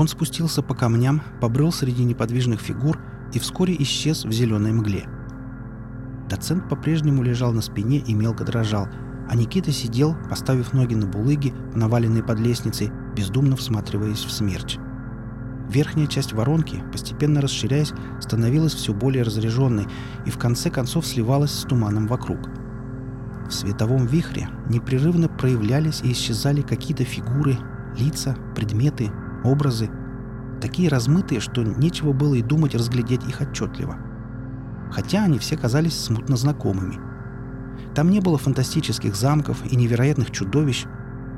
Он спустился по камням, побрел среди неподвижных фигур и вскоре исчез в зеленой мгле. Доцент по-прежнему лежал на спине и мелко дрожал, а Никита сидел, поставив ноги на булыги, наваленные под лестницей, бездумно всматриваясь в смерч. Верхняя часть воронки, постепенно расширяясь, становилась все более разряженной и в конце концов сливалась с туманом вокруг. В световом вихре непрерывно проявлялись и исчезали какие-то фигуры, лица, предметы, образы, такие размытые, что нечего было и думать разглядеть их отчетливо. Хотя они все казались смутно знакомыми. Там не было фантастических замков и невероятных чудовищ,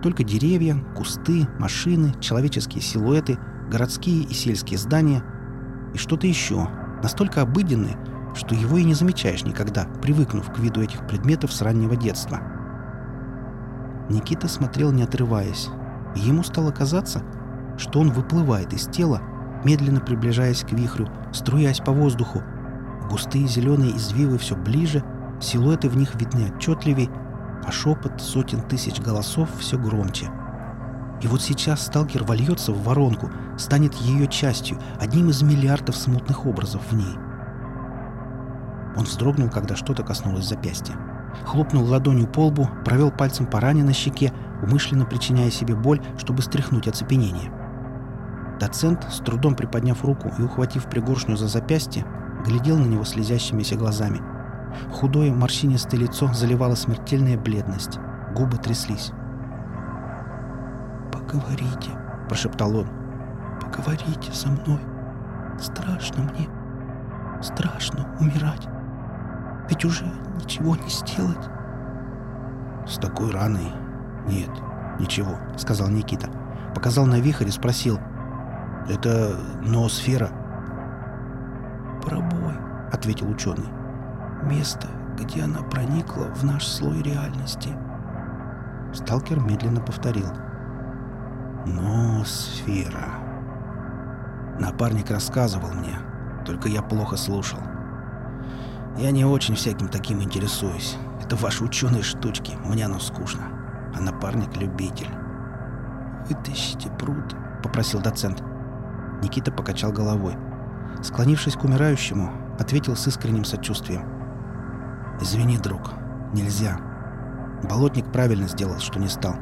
только деревья, кусты, машины, человеческие силуэты, городские и сельские здания и что-то еще, настолько обыденное, что его и не замечаешь никогда, привыкнув к виду этих предметов с раннего детства. Никита смотрел не отрываясь, и ему стало казаться, что он выплывает из тела, медленно приближаясь к вихрю, струясь по воздуху. Густые зеленые извивы все ближе, силуэты в них видны отчетливей, а шепот сотен тысяч голосов все громче. И вот сейчас сталкер вольется в воронку, станет ее частью, одним из миллиардов смутных образов в ней. Он вздрогнул, когда что-то коснулось запястья. Хлопнул ладонью по лбу, провел пальцем по ране на щеке, умышленно причиняя себе боль, чтобы стряхнуть оцепенение. Доцент, с трудом приподняв руку и ухватив пригоршню за запястье, глядел на него слезящимися глазами. Худое морщинистое лицо заливало смертельная бледность. Губы тряслись. «Поговорите», — прошептал он. «Поговорите со мной. Страшно мне. Страшно умирать. Ведь уже ничего не сделать». «С такой раной «Нет, ничего», — сказал Никита. Показал на вихрь и спросил. «Это ноосфера?» «Пробой», — ответил ученый. «Место, где она проникла в наш слой реальности». Сталкер медленно повторил. «Ноосфера». Напарник рассказывал мне, только я плохо слушал. Я не очень всяким таким интересуюсь. Это ваши ученые штучки, мне оно скучно а напарник любитель. «Вытащите пруд», — попросил доцент. Никита покачал головой. Склонившись к умирающему, ответил с искренним сочувствием. «Извини, друг, нельзя. Болотник правильно сделал, что не стал.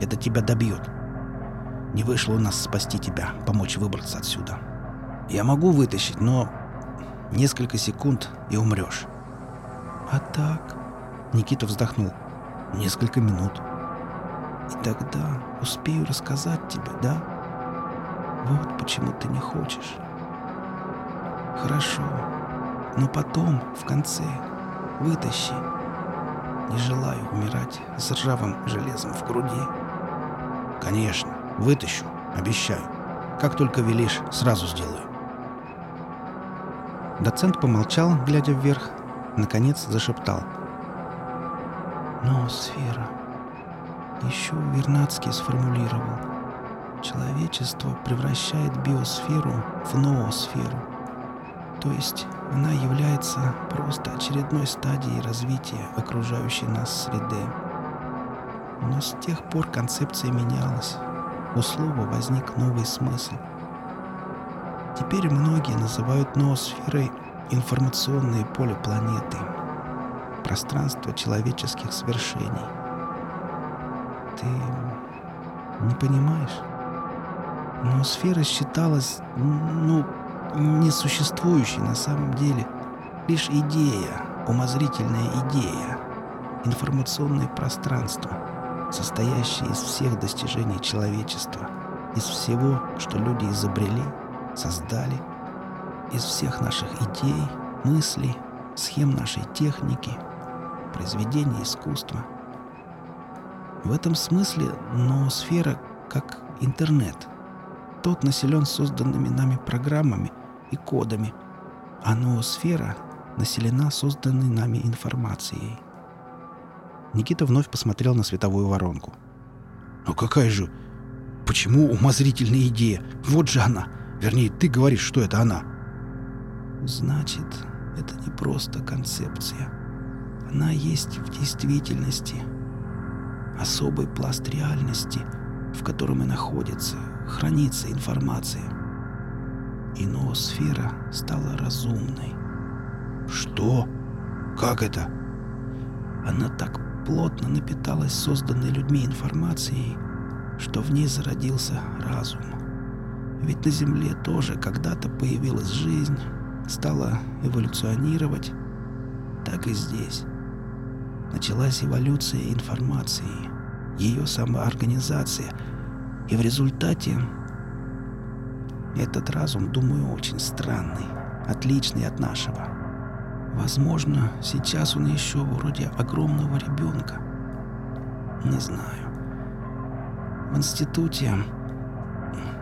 Это тебя добьет. Не вышло у нас спасти тебя, помочь выбраться отсюда. Я могу вытащить, но несколько секунд и умрешь». «А так?» Никита вздохнул. «Несколько минут». И тогда успею рассказать тебе, да? Вот почему ты не хочешь. Хорошо. Но потом, в конце, вытащи. Не желаю умирать с ржавым железом в груди. Конечно, вытащу, обещаю. Как только велишь, сразу сделаю. Доцент помолчал, глядя вверх, наконец зашептал. «Но сфера еще Вернадский сформулировал. Человечество превращает биосферу в ноосферу. То есть она является просто очередной стадией развития окружающей нас среды. Но с тех пор концепция менялась. У слова возник новый смысл. Теперь многие называют ноосферой информационное поле планеты, пространство человеческих свершений – ты не понимаешь? Но сфера считалась, ну, несуществующей на самом деле. Лишь идея, умозрительная идея, информационное пространство, состоящее из всех достижений человечества, из всего, что люди изобрели, создали, из всех наших идей, мыслей, схем нашей техники, произведений искусства – в этом смысле ноосфера как интернет. Тот населен созданными нами программами и кодами, а ноосфера населена созданной нами информацией. Никита вновь посмотрел на световую воронку. «Ну какая же... Почему умозрительная идея? Вот же она! Вернее, ты говоришь, что это она!» «Значит, это не просто концепция. Она есть в действительности», особый пласт реальности, в котором и находится хранится информация. И ноосфера стала разумной. Что? Как это? Она так плотно напиталась созданной людьми информацией, что в ней зародился разум. Ведь на Земле тоже когда-то появилась жизнь, стала эволюционировать. Так и здесь. Началась эволюция информации, ее самоорганизация, и в результате этот разум, думаю, очень странный, отличный от нашего. Возможно, сейчас он еще вроде огромного ребенка. Не знаю. В институте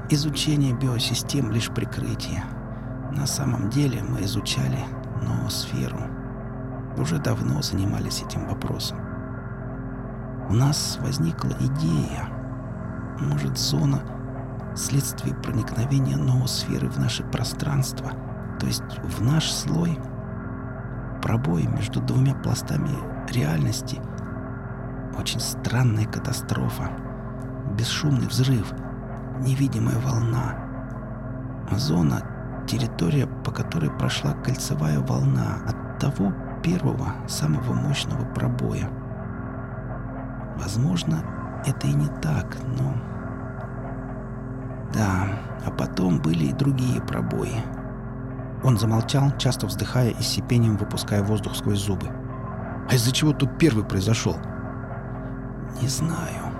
изучение биосистем лишь прикрытие. На самом деле мы изучали ноосферу. Уже давно занимались этим вопросом. У нас возникла идея. Может, зона следствие проникновения ноосферы в наше пространство, то есть в наш слой, пробой между двумя пластами реальности, очень странная катастрофа, бесшумный взрыв, невидимая волна. Зона — территория, по которой прошла кольцевая волна от того первого, самого мощного пробоя. Возможно, это и не так, но да, а потом были и другие пробои. Он замолчал, часто вздыхая и сипением выпуская воздух сквозь зубы. А из-за чего тут первый произошел? Не знаю.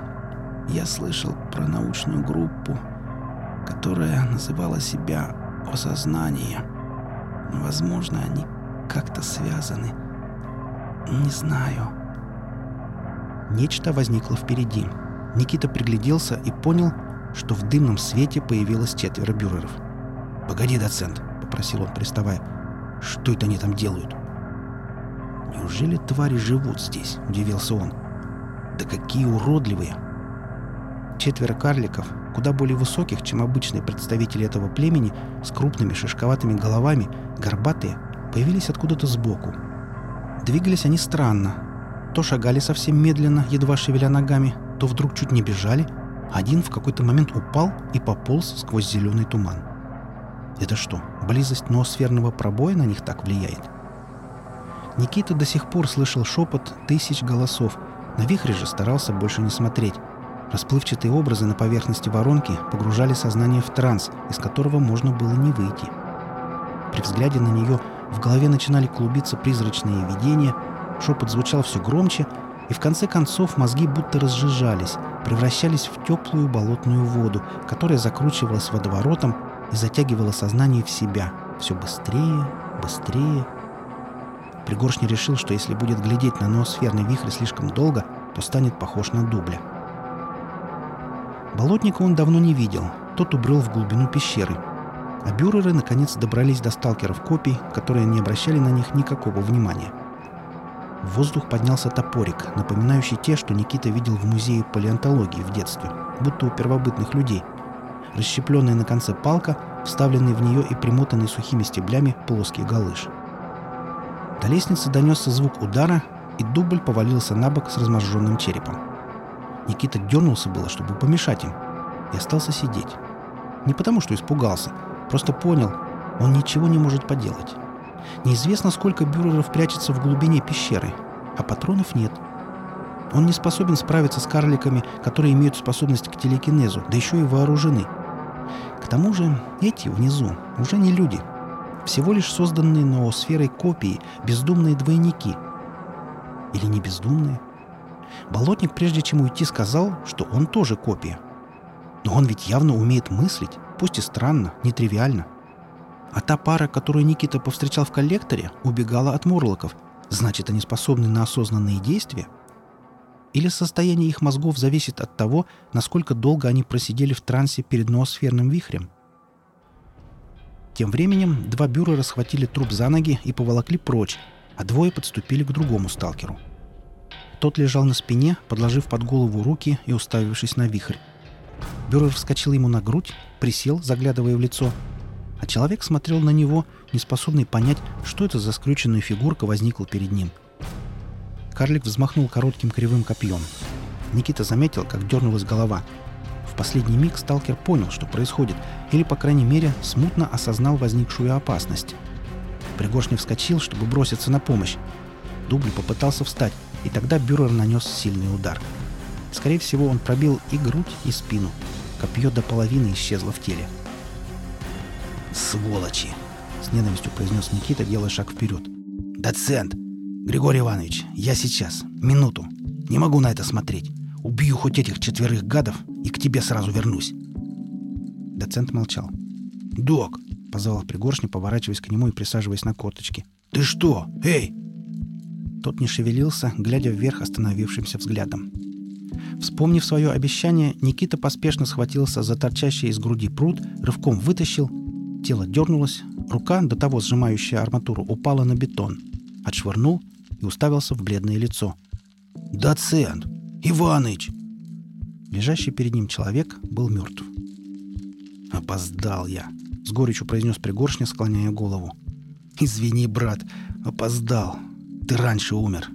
Я слышал про научную группу, которая называла себя «Осознание». Возможно, они как-то связаны. Не знаю. Нечто возникло впереди. Никита пригляделся и понял, что в дымном свете появилось четверо бюреров. «Погоди, доцент», — попросил он, приставая. «Что это они там делают?» «Неужели твари живут здесь?» — удивился он. «Да какие уродливые!» Четверо карликов, куда более высоких, чем обычные представители этого племени, с крупными шишковатыми головами, горбатые, появились откуда-то сбоку. Двигались они странно. То шагали совсем медленно, едва шевеля ногами, то вдруг чуть не бежали — один в какой-то момент упал и пополз сквозь зеленый туман. Это что, близость ноосферного пробоя на них так влияет? Никита до сих пор слышал шепот тысяч голосов. На вихре же старался больше не смотреть. Расплывчатые образы на поверхности воронки погружали сознание в транс, из которого можно было не выйти. При взгляде на нее в голове начинали клубиться призрачные видения, шепот звучал все громче, и в конце концов мозги будто разжижались, превращались в теплую болотную воду, которая закручивалась водоворотом и затягивала сознание в себя все быстрее, быстрее. Пригоршни решил, что если будет глядеть на ноосферный вихрь слишком долго, то станет похож на дубля. Болотника он давно не видел, тот убрел в глубину пещеры. А бюреры наконец добрались до сталкеров копий, которые не обращали на них никакого внимания. В воздух поднялся топорик, напоминающий те, что Никита видел в музее палеонтологии в детстве, будто у первобытных людей. Расщепленная на конце палка, вставленный в нее и примотанный сухими стеблями плоский галыш. До лестницы донесся звук удара, и дубль повалился на бок с разможженным черепом. Никита дернулся было, чтобы помешать им, и остался сидеть. Не потому, что испугался, просто понял, он ничего не может поделать. Неизвестно, сколько бюреров прячется в глубине пещеры, а патронов нет. Он не способен справиться с карликами, которые имеют способность к телекинезу, да еще и вооружены. К тому же эти внизу уже не люди. Всего лишь созданные ноосферой копии, бездумные двойники. Или не бездумные? Болотник, прежде чем уйти, сказал, что он тоже копия. Но он ведь явно умеет мыслить, пусть и странно, нетривиально. А та пара, которую Никита повстречал в коллекторе, убегала от мурлоков. Значит, они способны на осознанные действия? Или состояние их мозгов зависит от того, насколько долго они просидели в трансе перед ноосферным вихрем? Тем временем два бюрера схватили труп за ноги и поволокли прочь, а двое подступили к другому сталкеру. Тот лежал на спине, подложив под голову руки и уставившись на вихрь. Бюрер вскочил ему на грудь, присел, заглядывая в лицо, а человек смотрел на него, не способный понять, что это за скрюченная фигурка возникла перед ним. Карлик взмахнул коротким кривым копьем. Никита заметил, как дернулась голова. В последний миг сталкер понял, что происходит, или, по крайней мере, смутно осознал возникшую опасность. Пригоршня вскочил, чтобы броситься на помощь. Дубль попытался встать, и тогда Бюрер нанес сильный удар. Скорее всего, он пробил и грудь, и спину. Копье до половины исчезло в теле. «Сволочи!» — с ненавистью произнес Никита, делая шаг вперед. «Доцент! Григорий Иванович, я сейчас. Минуту. Не могу на это смотреть. Убью хоть этих четверых гадов и к тебе сразу вернусь». Доцент молчал. «Док!» — позвал Пригоршня, поворачиваясь к нему и присаживаясь на корточки. «Ты что? Эй!» Тот не шевелился, глядя вверх остановившимся взглядом. Вспомнив свое обещание, Никита поспешно схватился за торчащий из груди пруд, рывком вытащил, тело дернулось, рука, до того сжимающая арматуру, упала на бетон, отшвырнул и уставился в бледное лицо. «Доцент! Иваныч!» Лежащий перед ним человек был мертв. «Опоздал я», — с горечью произнес Пригоршня, склоняя голову. «Извини, брат, опоздал. Ты раньше умер.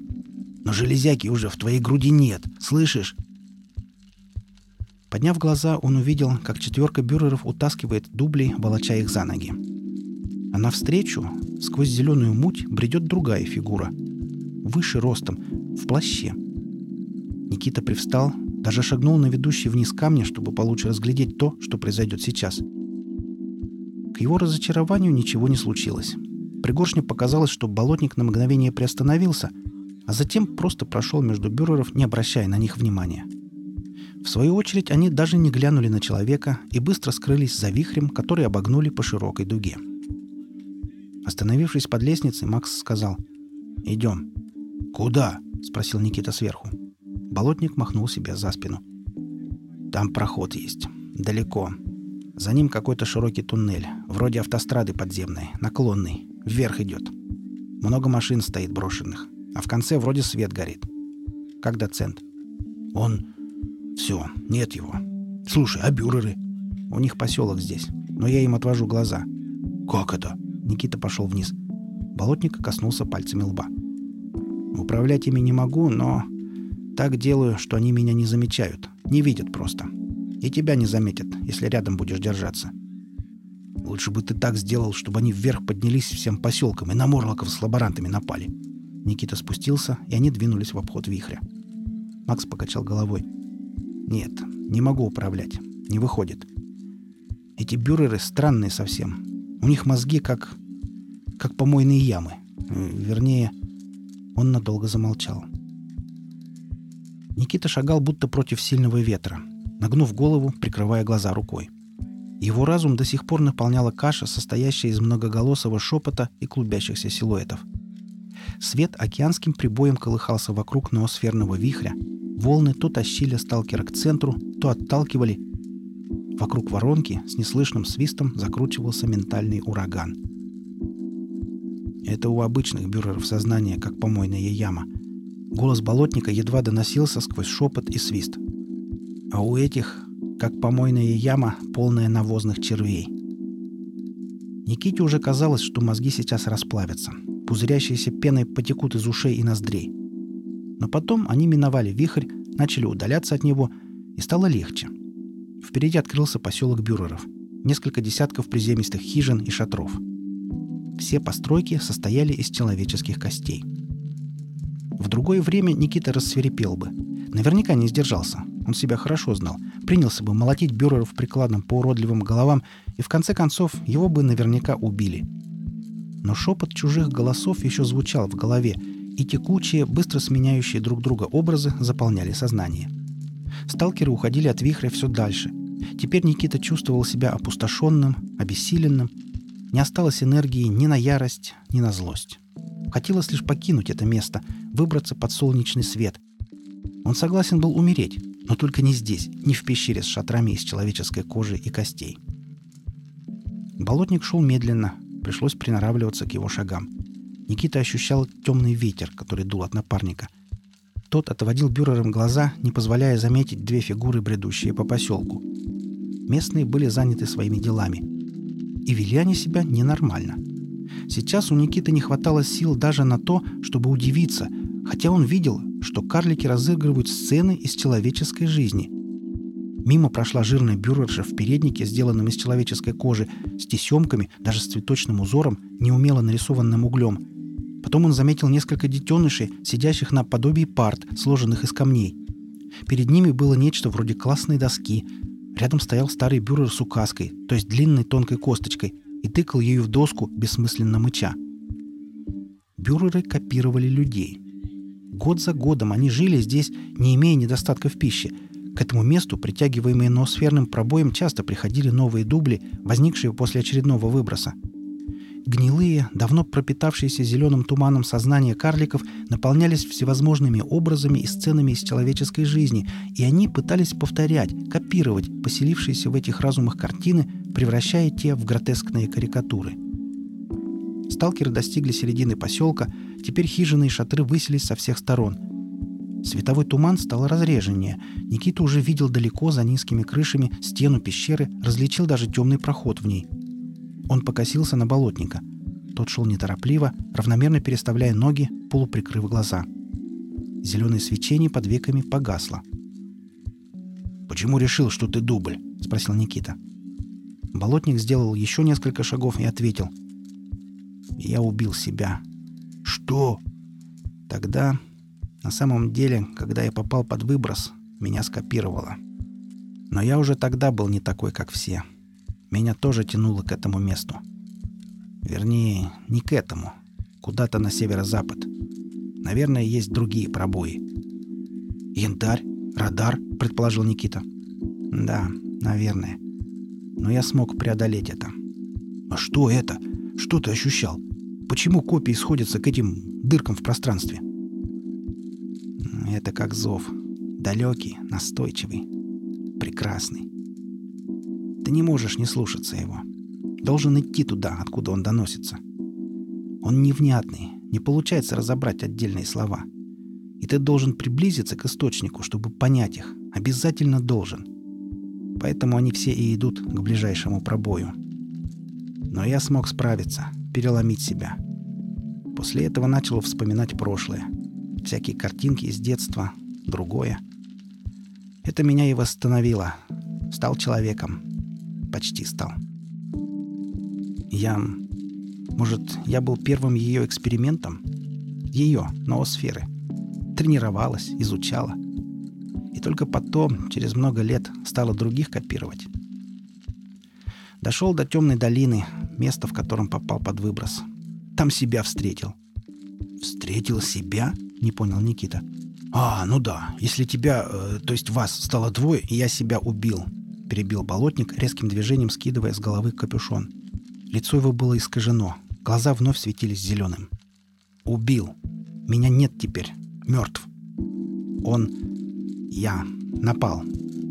Но железяки уже в твоей груди нет, слышишь?» Подняв глаза, он увидел, как четверка бюреров утаскивает дублей, волоча их за ноги. А навстречу, сквозь зеленую муть, бредет другая фигура. Выше ростом, в плаще. Никита привстал, даже шагнул на ведущий вниз камня, чтобы получше разглядеть то, что произойдет сейчас. К его разочарованию ничего не случилось. Пригоршне показалось, что болотник на мгновение приостановился, а затем просто прошел между бюреров, не обращая на них внимания. В свою очередь, они даже не глянули на человека и быстро скрылись за вихрем, который обогнули по широкой дуге. Остановившись под лестницей, Макс сказал «Идем». «Куда?» — спросил Никита сверху. Болотник махнул себе за спину. «Там проход есть. Далеко. За ним какой-то широкий туннель, вроде автострады подземной, наклонный. Вверх идет. Много машин стоит брошенных, а в конце вроде свет горит. Как доцент?» «Он... Все, нет его. Слушай, а бюреры?» «У них поселок здесь, но я им отвожу глаза». «Как это?» Никита пошел вниз. Болотник коснулся пальцами лба. «Управлять ими не могу, но так делаю, что они меня не замечают. Не видят просто. И тебя не заметят, если рядом будешь держаться. Лучше бы ты так сделал, чтобы они вверх поднялись всем поселком и на Морлоков с лаборантами напали. Никита спустился, и они двинулись в обход вихря. Макс покачал головой. «Нет, не могу управлять. Не выходит. Эти бюреры странные совсем. У них мозги как... как помойные ямы. Э, вернее...» Он надолго замолчал. Никита шагал будто против сильного ветра, нагнув голову, прикрывая глаза рукой. Его разум до сих пор наполняла каша, состоящая из многоголосого шепота и клубящихся силуэтов. Свет океанским прибоем колыхался вокруг ноосферного вихря. Волны то тащили сталкера к центру, то отталкивали. Вокруг воронки с неслышным свистом закручивался ментальный ураган. Это у обычных бюреров сознания, как помойная яма — Голос болотника едва доносился сквозь шепот и свист. А у этих, как помойная яма, полная навозных червей. Никите уже казалось, что мозги сейчас расплавятся. Пузырящиеся пеной потекут из ушей и ноздрей. Но потом они миновали вихрь, начали удаляться от него, и стало легче. Впереди открылся поселок Бюреров. Несколько десятков приземистых хижин и шатров. Все постройки состояли из человеческих костей. В другое время Никита рассверепел бы. Наверняка не сдержался. Он себя хорошо знал. Принялся бы молотить бюреров прикладом по уродливым головам, и в конце концов его бы наверняка убили. Но шепот чужих голосов еще звучал в голове, и текучие, быстро сменяющие друг друга образы заполняли сознание. Сталкеры уходили от вихря все дальше. Теперь Никита чувствовал себя опустошенным, обессиленным. Не осталось энергии ни на ярость, ни на злость. Хотелось лишь покинуть это место, выбраться под солнечный свет. Он согласен был умереть, но только не здесь, не в пещере с шатрами из человеческой кожи и костей. Болотник шел медленно, пришлось приноравливаться к его шагам. Никита ощущал темный ветер, который дул от напарника. Тот отводил бюрером глаза, не позволяя заметить две фигуры, бредущие по поселку. Местные были заняты своими делами. И вели они себя ненормально. Сейчас у Никиты не хватало сил даже на то, чтобы удивиться – хотя он видел, что карлики разыгрывают сцены из человеческой жизни. Мимо прошла жирная бюрерша в переднике, сделанном из человеческой кожи, с тесемками, даже с цветочным узором, неумело нарисованным углем. Потом он заметил несколько детенышей, сидящих на подобии парт, сложенных из камней. Перед ними было нечто вроде классной доски. Рядом стоял старый бюрер с указкой, то есть длинной тонкой косточкой, и тыкал ею в доску, бессмысленно мыча. Бюреры копировали людей. Год за годом они жили здесь, не имея недостатка в пище – к этому месту, притягиваемые ноосферным пробоем, часто приходили новые дубли, возникшие после очередного выброса. Гнилые, давно пропитавшиеся зеленым туманом сознания карликов наполнялись всевозможными образами и сценами из человеческой жизни, и они пытались повторять, копировать поселившиеся в этих разумах картины, превращая те в гротескные карикатуры. Сталкеры достигли середины поселка, теперь хижины и шатры высились со всех сторон – Световой туман стал разреженнее. Никита уже видел далеко за низкими крышами стену пещеры, различил даже темный проход в ней. Он покосился на болотника. Тот шел неторопливо, равномерно переставляя ноги, полуприкрыв глаза. Зеленое свечение под веками погасло. «Почему решил, что ты дубль?» — спросил Никита. Болотник сделал еще несколько шагов и ответил. «Я убил себя». «Что?» «Тогда на самом деле, когда я попал под выброс, меня скопировало. Но я уже тогда был не такой, как все. Меня тоже тянуло к этому месту. Вернее, не к этому. Куда-то на северо-запад. Наверное, есть другие пробои. «Янтарь? Радар?» — предположил Никита. «Да, наверное. Но я смог преодолеть это». «А что это? Что ты ощущал? Почему копии сходятся к этим дыркам в пространстве?» Это как зов. Далекий, настойчивый, прекрасный. Ты не можешь не слушаться его. Должен идти туда, откуда он доносится. Он невнятный, не получается разобрать отдельные слова. И ты должен приблизиться к источнику, чтобы понять их. Обязательно должен. Поэтому они все и идут к ближайшему пробою. Но я смог справиться, переломить себя. После этого начал вспоминать прошлое — всякие картинки из детства, другое. Это меня и восстановило. Стал человеком. Почти стал. Я... Может, я был первым ее экспериментом? Ее, ноосферы. Тренировалась, изучала. И только потом, через много лет, стала других копировать. Дошел до темной долины, место, в котором попал под выброс. Там себя встретил. «Встретил себя?» Не понял Никита. «А, ну да. Если тебя, э, то есть вас, стало двое, я себя убил», — перебил болотник, резким движением скидывая с головы капюшон. Лицо его было искажено. Глаза вновь светились зеленым. «Убил. Меня нет теперь. Мертв. Он... Я. Напал.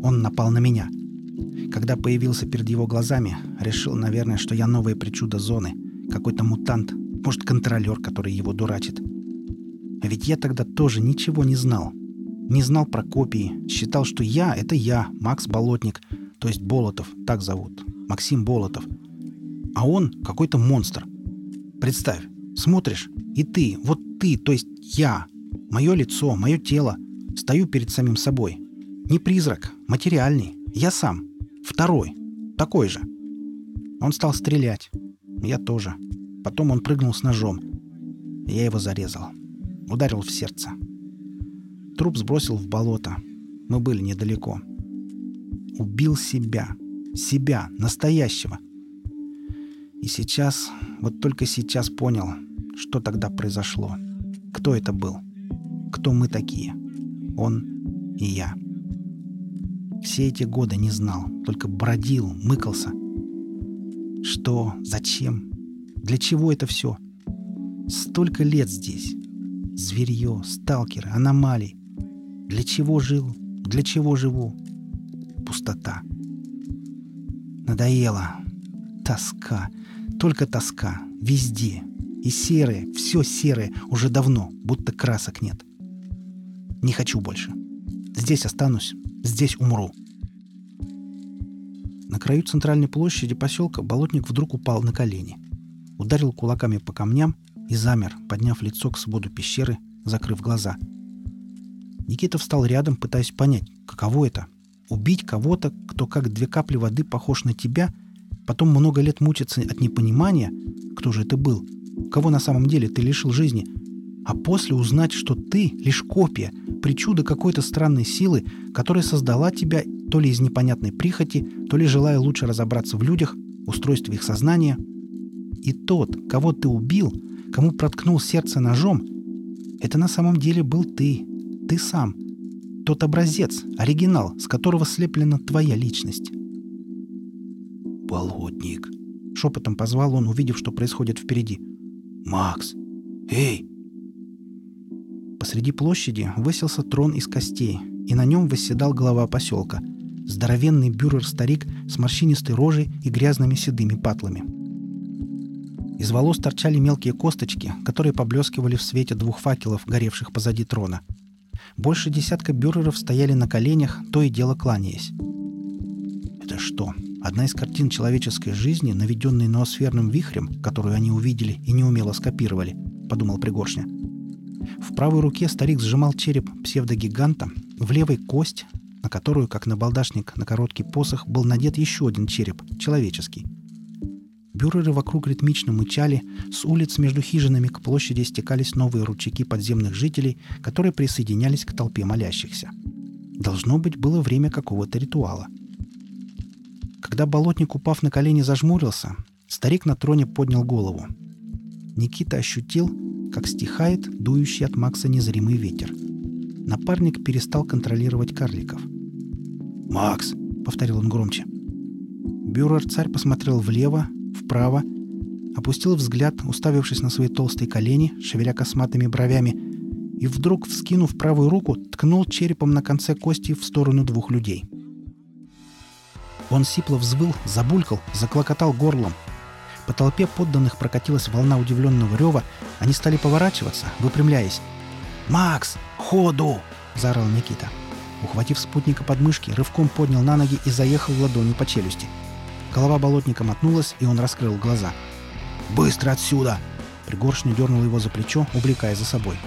Он напал на меня. Когда появился перед его глазами, решил, наверное, что я новое причудо зоны. Какой-то мутант. Может, контролер, который его дурачит. А ведь я тогда тоже ничего не знал. Не знал про копии. Считал, что я — это я, Макс Болотник, то есть Болотов, так зовут. Максим Болотов. А он какой-то монстр. Представь, смотришь, и ты, вот ты, то есть я, мое лицо, мое тело, стою перед самим собой. Не призрак, материальный. Я сам. Второй. Такой же. Он стал стрелять. Я тоже. Потом он прыгнул с ножом. Я его зарезал. Ударил в сердце. Труп сбросил в болото. Мы были недалеко. Убил себя. Себя, настоящего. И сейчас, вот только сейчас понял, что тогда произошло. Кто это был? Кто мы такие? Он и я. Все эти годы не знал, только бродил, мыкался. Что? Зачем? Для чего это все? Столько лет здесь. Зверье, сталкеры, аномалии. Для чего жил? Для чего живу? Пустота. Надоело. Тоска. Только тоска. Везде. И серое, все серое, уже давно, будто красок нет. Не хочу больше. Здесь останусь, здесь умру. На краю центральной площади поселка болотник вдруг упал на колени. Ударил кулаками по камням и замер, подняв лицо к своду пещеры, закрыв глаза. Никита встал рядом, пытаясь понять, каково это — Убить кого-то, кто как две капли воды похож на тебя, потом много лет мучиться от непонимания, кто же это был, кого на самом деле ты лишил жизни, а после узнать, что ты лишь копия, причуда какой-то странной силы, которая создала тебя то ли из непонятной прихоти, то ли желая лучше разобраться в людях, устройстве их сознания. И тот, кого ты убил, кому проткнул сердце ножом, это на самом деле был ты, ты сам, тот образец, оригинал, с которого слеплена твоя личность. «Болотник!» — шепотом позвал он, увидев, что происходит впереди. «Макс! Эй!» Посреди площади высился трон из костей, и на нем восседал глава поселка. Здоровенный бюрер-старик с морщинистой рожей и грязными седыми патлами. Из волос торчали мелкие косточки, которые поблескивали в свете двух факелов, горевших позади трона. Больше десятка бюреров стояли на коленях, то и дело кланяясь. Это что, одна из картин человеческой жизни, наведенной ноосферным вихрем, которую они увидели и неумело скопировали, подумал Пригоршня. В правой руке старик сжимал череп псевдогиганта, в левой кость, на которую, как на балдашник на короткий посох, был надет еще один череп, человеческий. Бюреры вокруг ритмично мычали, с улиц между хижинами к площади стекались новые ручейки подземных жителей, которые присоединялись к толпе молящихся. Должно быть, было время какого-то ритуала. Когда болотник, упав на колени, зажмурился, старик на троне поднял голову. Никита ощутил, как стихает дующий от Макса незримый ветер. Напарник перестал контролировать карликов. «Макс!» — повторил он громче. Бюрер-царь посмотрел влево, вправо, опустил взгляд, уставившись на свои толстые колени, шевеля косматыми бровями, и вдруг, вскинув правую руку, ткнул черепом на конце кости в сторону двух людей. Он сипло взвыл, забулькал, заклокотал горлом. По толпе подданных прокатилась волна удивленного рева, они стали поворачиваться, выпрямляясь. «Макс, ходу!» — заорал Никита. Ухватив спутника под мышки, рывком поднял на ноги и заехал ладонью по челюсти — Голова болотника мотнулась, и он раскрыл глаза. «Быстро отсюда!» Пригоршня дернул его за плечо, увлекая за собой.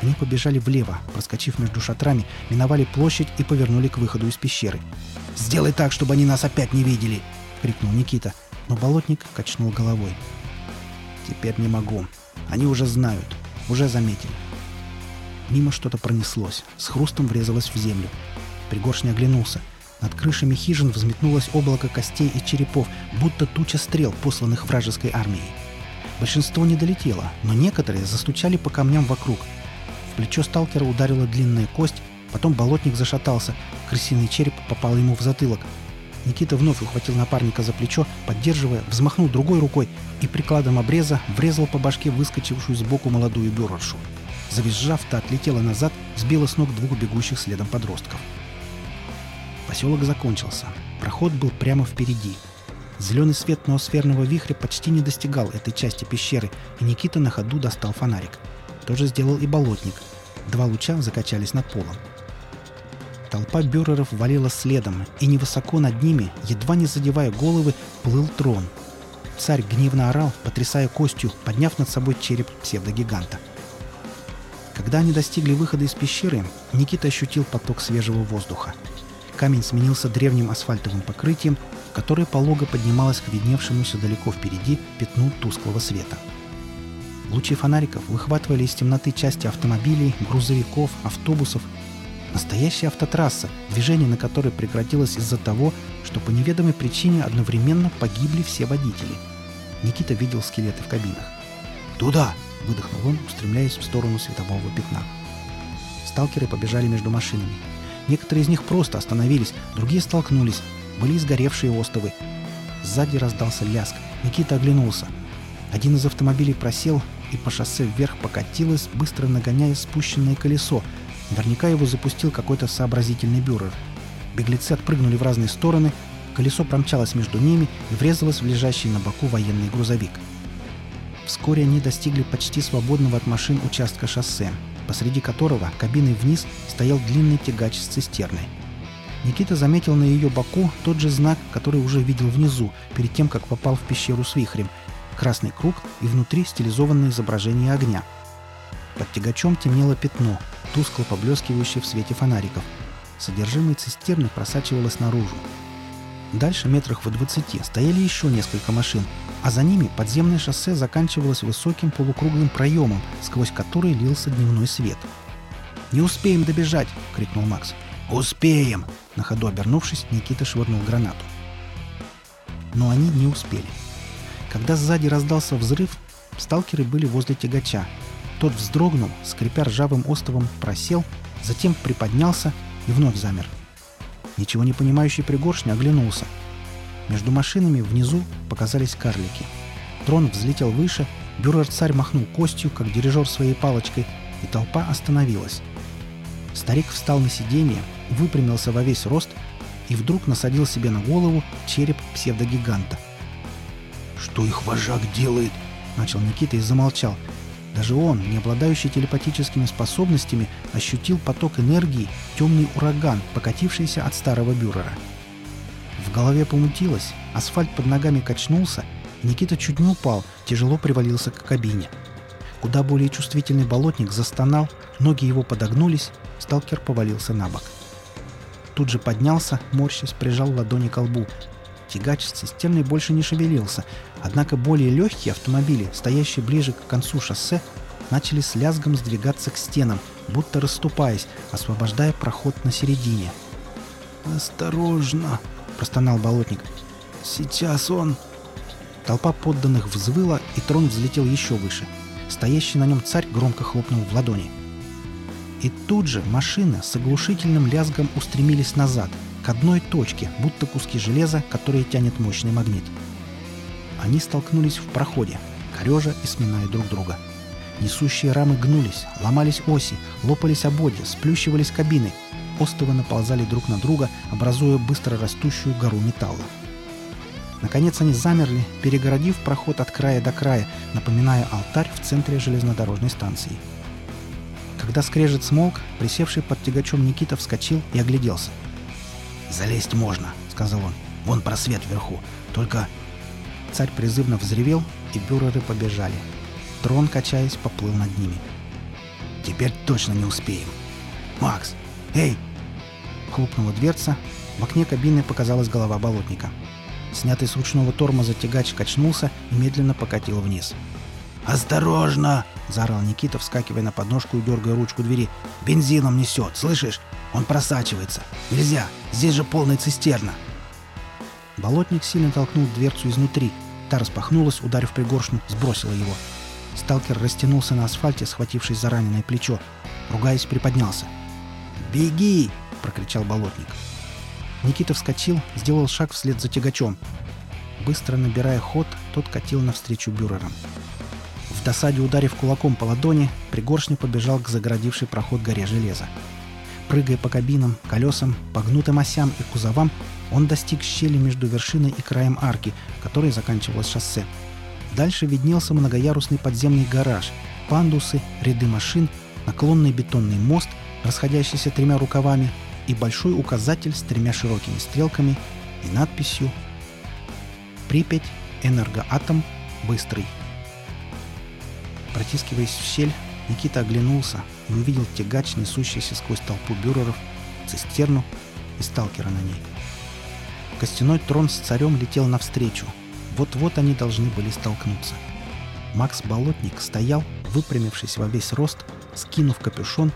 Они побежали влево, проскочив между шатрами, миновали площадь и повернули к выходу из пещеры. «Сделай так, чтобы они нас опять не видели!» — крикнул Никита, но болотник качнул головой. «Теперь не могу. Они уже знают, уже заметили». Мимо что-то пронеслось, с хрустом врезалось в землю. Пригоршня оглянулся — над крышами хижин взметнулось облако костей и черепов, будто туча стрел, посланных вражеской армией. Большинство не долетело, но некоторые застучали по камням вокруг. В плечо сталкера ударила длинная кость, потом болотник зашатался, крысиный череп попал ему в затылок. Никита вновь ухватил напарника за плечо, поддерживая, взмахнул другой рукой и прикладом обреза врезал по башке выскочившую сбоку молодую бюрершу. Завизжав, та отлетела назад, сбила с ног двух бегущих следом подростков. Поселок закончился. Проход был прямо впереди. Зеленый свет ноосферного вихря почти не достигал этой части пещеры, и Никита на ходу достал фонарик. То же сделал и болотник. Два луча закачались над полом. Толпа бюреров валила следом, и невысоко над ними, едва не задевая головы, плыл трон. Царь гневно орал, потрясая костью, подняв над собой череп псевдогиганта. Когда они достигли выхода из пещеры, Никита ощутил поток свежего воздуха – камень сменился древним асфальтовым покрытием, которое полого поднималось к видневшемуся далеко впереди пятну тусклого света. Лучи фонариков выхватывали из темноты части автомобилей, грузовиков, автобусов. Настоящая автотрасса, движение на которой прекратилось из-за того, что по неведомой причине одновременно погибли все водители. Никита видел скелеты в кабинах. «Туда!» — выдохнул он, устремляясь в сторону светового пятна. Сталкеры побежали между машинами. Некоторые из них просто остановились, другие столкнулись. Были изгоревшие остовы. Сзади раздался ляск. Никита оглянулся. Один из автомобилей просел и по шоссе вверх покатилось, быстро нагоняя спущенное колесо. Наверняка его запустил какой-то сообразительный бюрер. Беглецы отпрыгнули в разные стороны, колесо промчалось между ними и врезалось в лежащий на боку военный грузовик. Вскоре они достигли почти свободного от машин участка шоссе посреди которого кабиной вниз стоял длинный тягач с цистерной. Никита заметил на ее боку тот же знак, который уже видел внизу, перед тем, как попал в пещеру с вихрем. Красный круг и внутри стилизованное изображение огня. Под тягачом темнело пятно, тускло поблескивающее в свете фонариков. Содержимое цистерны просачивалось наружу. Дальше, метрах в двадцати, стояли еще несколько машин, а за ними подземное шоссе заканчивалось высоким полукруглым проемом, сквозь который лился дневной свет. «Не успеем добежать!» — крикнул Макс. «Успеем!» — на ходу обернувшись, Никита швырнул гранату. Но они не успели. Когда сзади раздался взрыв, сталкеры были возле тягача. Тот вздрогнул, скрипя ржавым остовом, просел, затем приподнялся и вновь замер. Ничего не понимающий пригоршня оглянулся. Между машинами внизу показались карлики. Трон взлетел выше, бюрер-царь махнул костью, как дирижер своей палочкой, и толпа остановилась. Старик встал на сиденье, выпрямился во весь рост и вдруг насадил себе на голову череп псевдогиганта. «Что их вожак делает?» — начал Никита и замолчал, даже он, не обладающий телепатическими способностями, ощутил поток энергии, темный ураган, покатившийся от старого бюрера. В голове помутилось, асфальт под ногами качнулся, Никита чуть не упал, тяжело привалился к кабине. Куда более чувствительный болотник застонал, ноги его подогнулись, сталкер повалился на бок. Тут же поднялся, морщась, прижал ладони к лбу. Тягач с цистерной больше не шевелился, однако более легкие автомобили, стоящие ближе к концу шоссе, начали с лязгом сдвигаться к стенам, будто расступаясь, освобождая проход на середине. «Осторожно!» – простонал болотник. «Сейчас он...» Толпа подданных взвыла, и трон взлетел еще выше. Стоящий на нем царь громко хлопнул в ладони. И тут же машины с оглушительным лязгом устремились назад – к одной точке, будто куски железа, которые тянет мощный магнит. Они столкнулись в проходе, корежа и сминая друг друга. Несущие рамы гнулись, ломались оси, лопались ободья, сплющивались кабины. Остовы наползали друг на друга, образуя быстро растущую гору металла. Наконец они замерли, перегородив проход от края до края, напоминая алтарь в центре железнодорожной станции. Когда скрежет смолк, присевший под тягачом Никита вскочил и огляделся – «Залезть можно», — сказал он. «Вон просвет вверху. Только...» Царь призывно взревел, и бюреры побежали. Трон, качаясь, поплыл над ними. «Теперь точно не успеем. Макс! Эй!» Хлопнула дверца. В окне кабины показалась голова болотника. Снятый с ручного тормоза тягач качнулся и медленно покатил вниз. «Осторожно!» — заорал Никита, вскакивая на подножку и дергая ручку двери. «Бензином несет, слышишь? Он просачивается. Нельзя, здесь же полная цистерна!» Болотник сильно толкнул дверцу изнутри. Та распахнулась, ударив пригоршню, сбросила его. Сталкер растянулся на асфальте, схватившись за раненое плечо. Ругаясь, приподнялся. «Беги!» — прокричал болотник. Никита вскочил, сделал шаг вслед за тягачом. Быстро набирая ход, тот катил навстречу бюрерам. В досаде ударив кулаком по ладони, пригоршня побежал к загородившей проход горе железа. Прыгая по кабинам, колесам, погнутым осям и кузовам, он достиг щели между вершиной и краем арки, которой заканчивалось шоссе. Дальше виднелся многоярусный подземный гараж, пандусы, ряды машин, наклонный бетонный мост, расходящийся тремя рукавами, и большой указатель с тремя широкими стрелками и надписью «Припять, энергоатом, быстрый». Протискиваясь в щель, Никита оглянулся и увидел тягач, несущийся сквозь толпу бюреров, цистерну и сталкера на ней. Костяной трон с царем летел навстречу. Вот-вот они должны были столкнуться. Макс Болотник стоял, выпрямившись во весь рост, скинув капюшон,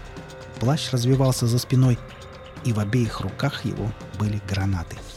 плащ развивался за спиной, и в обеих руках его были гранаты —